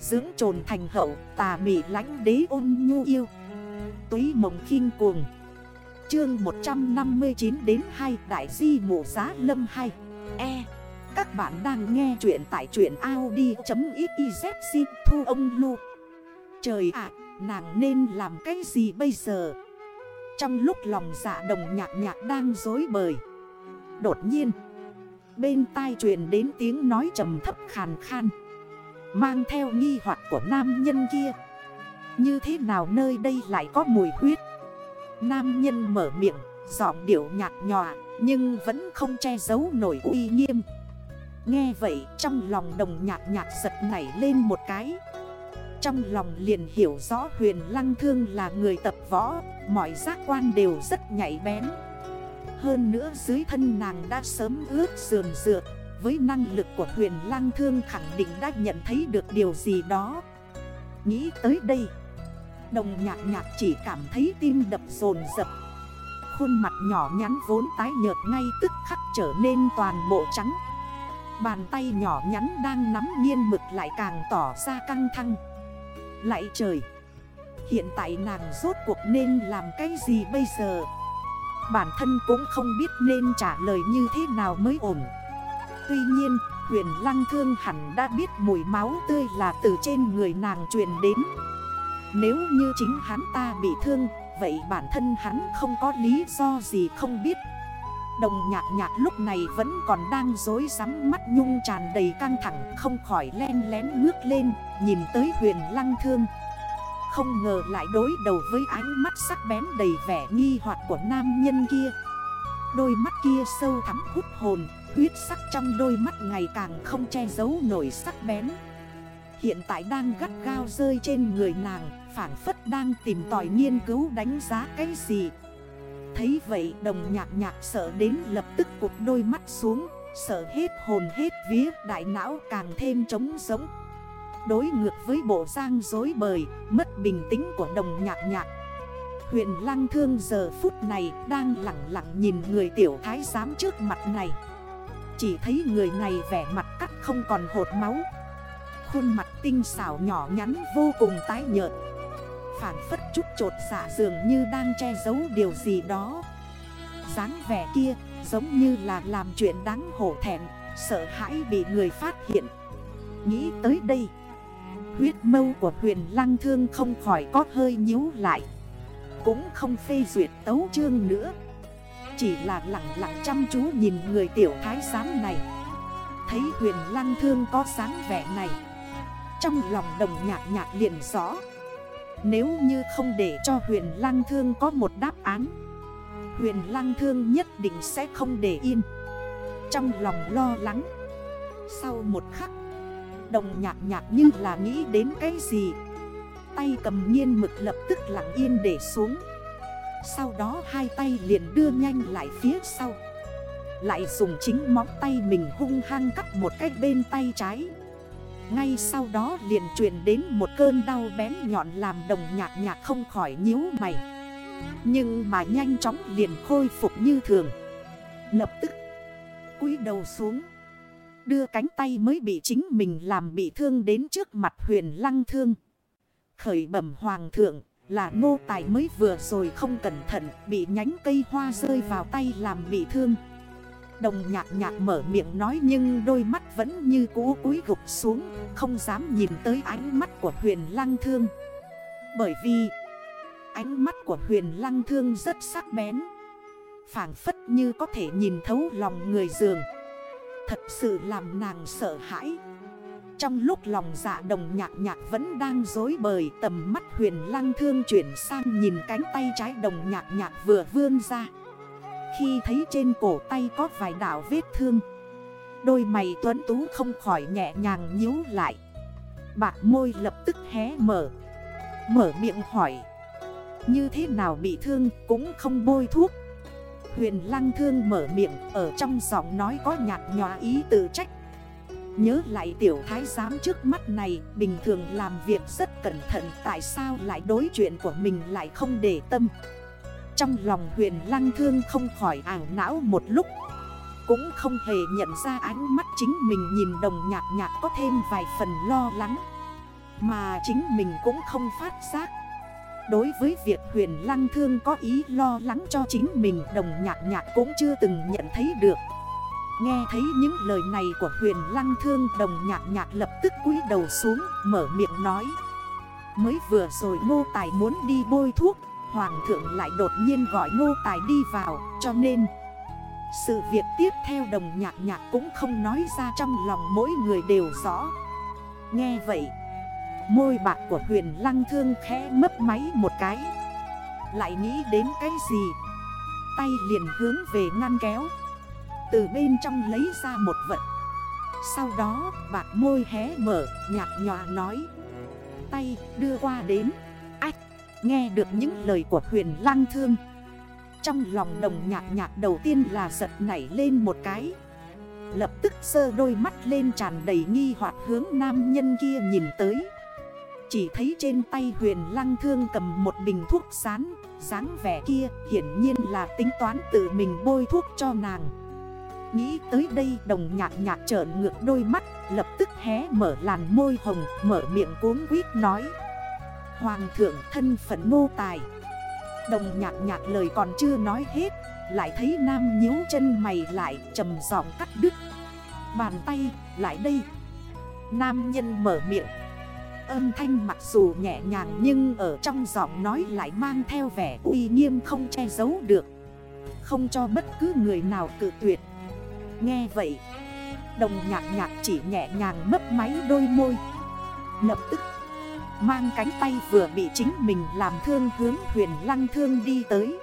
Dưỡng trồn thành hậu tà mị lánh đế ôn nhu yêu. Túy mộng khinh cuồng. Chương 159 đến 2 Đại di mộ giá lâm 2 E. Các bạn đang nghe chuyện tại truyện Audi.xyz thu ông lu. Trời ạ, nàng nên làm cái gì bây giờ? Trong lúc lòng dạ đồng nhạc nhạc đang dối bời Đột nhiên Bên tai truyền đến tiếng nói trầm thấp khàn khan. Mang theo nghi hoặc của nam nhân kia. Như thế nào nơi đây lại có mùi huyết? Nam nhân mở miệng, Giọng điệu nhạt nhòa, Nhưng vẫn không che giấu nổi uy nghiêm. Nghe vậy, trong lòng đồng nhạc nhạc giật nảy lên một cái. Trong lòng liền hiểu rõ huyền lăng thương là người tập võ, Mọi giác quan đều rất nhạy bén. Hơn nữa dưới thân nàng đã sớm ướt sườn rượt với năng lực của huyền lang thương khẳng định đã nhận thấy được điều gì đó. Nghĩ tới đây, Đồng nhạc nhạc chỉ cảm thấy tim đập dồn dập Khuôn mặt nhỏ nhắn vốn tái nhợt ngay tức khắc trở nên toàn bộ trắng. Bàn tay nhỏ nhắn đang nắm nghiên mực lại càng tỏ ra căng thăng. Lại trời, Hiện tại nàng rốt cuộc nên làm cái gì bây giờ? Bản thân cũng không biết nên trả lời như thế nào mới ổn. Tuy nhiên, huyền lăng thương hẳn đã biết mùi máu tươi là từ trên người nàng truyền đến. Nếu như chính hắn ta bị thương, vậy bản thân hắn không có lý do gì không biết. Đồng nhạc nhạc lúc này vẫn còn đang dối rắm mắt nhung tràn đầy căng thẳng Không khỏi len lén ngước lên, nhìn tới huyền lăng thương. Không ngờ lại đối đầu với ánh mắt sắc bén đầy vẻ nghi hoặc của nam nhân kia. Đôi mắt kia sâu thắm hút hồn Huyết sắc trong đôi mắt ngày càng không che giấu nổi sắc bén. Hiện tại đang gắt gao rơi trên người nàng Phản phất đang tìm tòi nghiên cứu đánh giá cái gì. Thấy vậy, đồng nhạc nhạc sợ đến lập tức cục đôi mắt xuống, Sợ hết hồn hết vía, đại não càng thêm trống giống Đối ngược với bộ giang dối bời, Mất bình tĩnh của đồng nhạc nhạc. Huyện lăng thương giờ phút này đang lặng lặng nhìn người tiểu thái giám trước mặt này chỉ thấy người này vẻ mặt cắt không còn hột máu. Khuôn mặt tinh xảo nhỏ nhắn vô cùng tái nhợt. Phản phất chút trột xả dạ dường như đang che giấu điều gì đó. Dáng vẻ kia giống như là làm chuyện đáng hổ thẹn, Sợ hãi bị người phát hiện. Nghĩ tới đây, Huyết mâu của huyền lăng thương không khỏi có hơi nhíu lại. Cũng không phê duyệt tấu chương nữa chỉ là lặng lặng chăm chú nhìn người tiểu thái giám này. Thấy huyền lăng thương có sáng vẻ này, Trong lòng đồng nhạc nhạc liền rõ. Nếu như không để cho huyền lăng thương có một đáp án, Huyền lăng thương nhất định sẽ không để yên. Trong lòng lo lắng, Sau một khắc, Đồng nhạc nhạc như là nghĩ đến cái gì, Tay cầm nhiên mực lập tức lặng yên để xuống sau đó hai tay liền đưa nhanh lại phía sau. Lại dùng chính móng tay mình hung hăng cắt một cách bên tay trái. Ngay sau đó liền truyền đến một cơn đau bén nhọn làm đồng nhạc nhạc không khỏi nhíu mày. Nhưng mà nhanh chóng liền khôi phục như thường. Lập tức, cúi đầu xuống. Đưa cánh tay mới bị chính mình làm bị thương đến trước mặt huyền lăng thương. Khởi bẩm hoàng thượng là ngô tài mới vừa rồi không cẩn thận, Bị nhánh cây hoa rơi vào tay làm bị thương. Đồng nhạc nhạc mở miệng nói nhưng đôi mắt vẫn như cú cúi gục xuống, Không dám nhìn tới ánh mắt của huyền lăng thương. Bởi vì, ánh mắt của huyền lăng thương rất sắc bén Phản phất như có thể nhìn thấu lòng người dường. Thật sự làm nàng sợ hãi trong lúc lòng dạ đồng nhạc nhạc vẫn đang dối bời, tầm mắt huyền lăng thương chuyển sang nhìn cánh tay trái đồng nhạc nhạc vừa vươn ra. Khi thấy trên cổ tay có vài đảo vết thương. Đôi mày tuấn tú không khỏi nhẹ nhàng nhíu lại. Bạc môi lập tức hé mở. Mở miệng hỏi. Như thế nào bị thương cũng không bôi thuốc. Huyền lăng thương mở miệng, ở trong giọng nói có nhạt nhòa ý tự trách Nhớ lại tiểu thái giám trước mắt này, Bình thường làm việc rất cẩn thận, Tại sao lại đối chuyện của mình lại không để tâm? Trong lòng huyền lăng thương không khỏi ảo não một lúc. Cũng không hề nhận ra ánh mắt chính mình nhìn đồng nhạc nhạc có thêm vài phần lo lắng. Mà chính mình cũng không phát giác. Đối với việc huyền lăng thương có ý lo lắng cho chính mình, Đồng nhạc nhạc cũng chưa từng nhận thấy được. Nghe thấy những lời này của huyền lăng thương, Đồng nhạc nhạc lập tức cúi đầu xuống, Mở miệng nói. Mới vừa rồi ngô tài muốn đi bôi thuốc, Hoàng thượng lại đột nhiên gọi ngô tài đi vào, Cho nên sự việc tiếp theo đồng nhạc nhạc cũng không nói ra trong lòng mỗi người đều rõ. Nghe vậy, Môi bạc của huyền lăng thương khẽ mấp máy một cái. Lại nghĩ đến cái gì? Tay liền hướng về ngăn kéo. Từ bên trong lấy ra một vật. Sau đó, bạc môi hé mở, nhạt nhòa nói. Tay đưa qua đến. Ách, nghe được những lời của huyền lăng thương. Trong lòng đồng nhạc nhạc đầu tiên là giật nảy lên một cái. Lập tức sơ đôi mắt lên tràn đầy nghi hoặc hướng nam nhân kia nhìn tới. Chỉ thấy trên tay huyền lăng thương cầm một bình thuốc sán dáng vẻ kia hiển nhiên là tính toán tự mình bôi thuốc cho nàng. Nghĩ tới đây, đồng nhạc nhạc trởn ngược đôi mắt, Lập tức hé mở làn môi hồng, Mở miệng cuốn quýt nói. Hoàng thượng thân phận nô tài. Đồng nhạc nhạc lời còn chưa nói hết, Lại thấy nam nhíu chân mày lại, trầm giọng cắt đứt. Bàn tay, lại đây. Nam nhân mở miệng. Âm thanh mặc dù nhẹ nhàng nhưng ở trong giọng nói lại mang theo vẻ uy nghiêm không che giấu được. Không cho bất cứ người nào cự tuyệt. Nghe vậy, Đồng nhạc nhạc chỉ nhẹ nhàng mấp máy đôi môi. Lập tức, Mang cánh tay vừa bị chính mình làm thương hướng huyền lăng thương đi tới.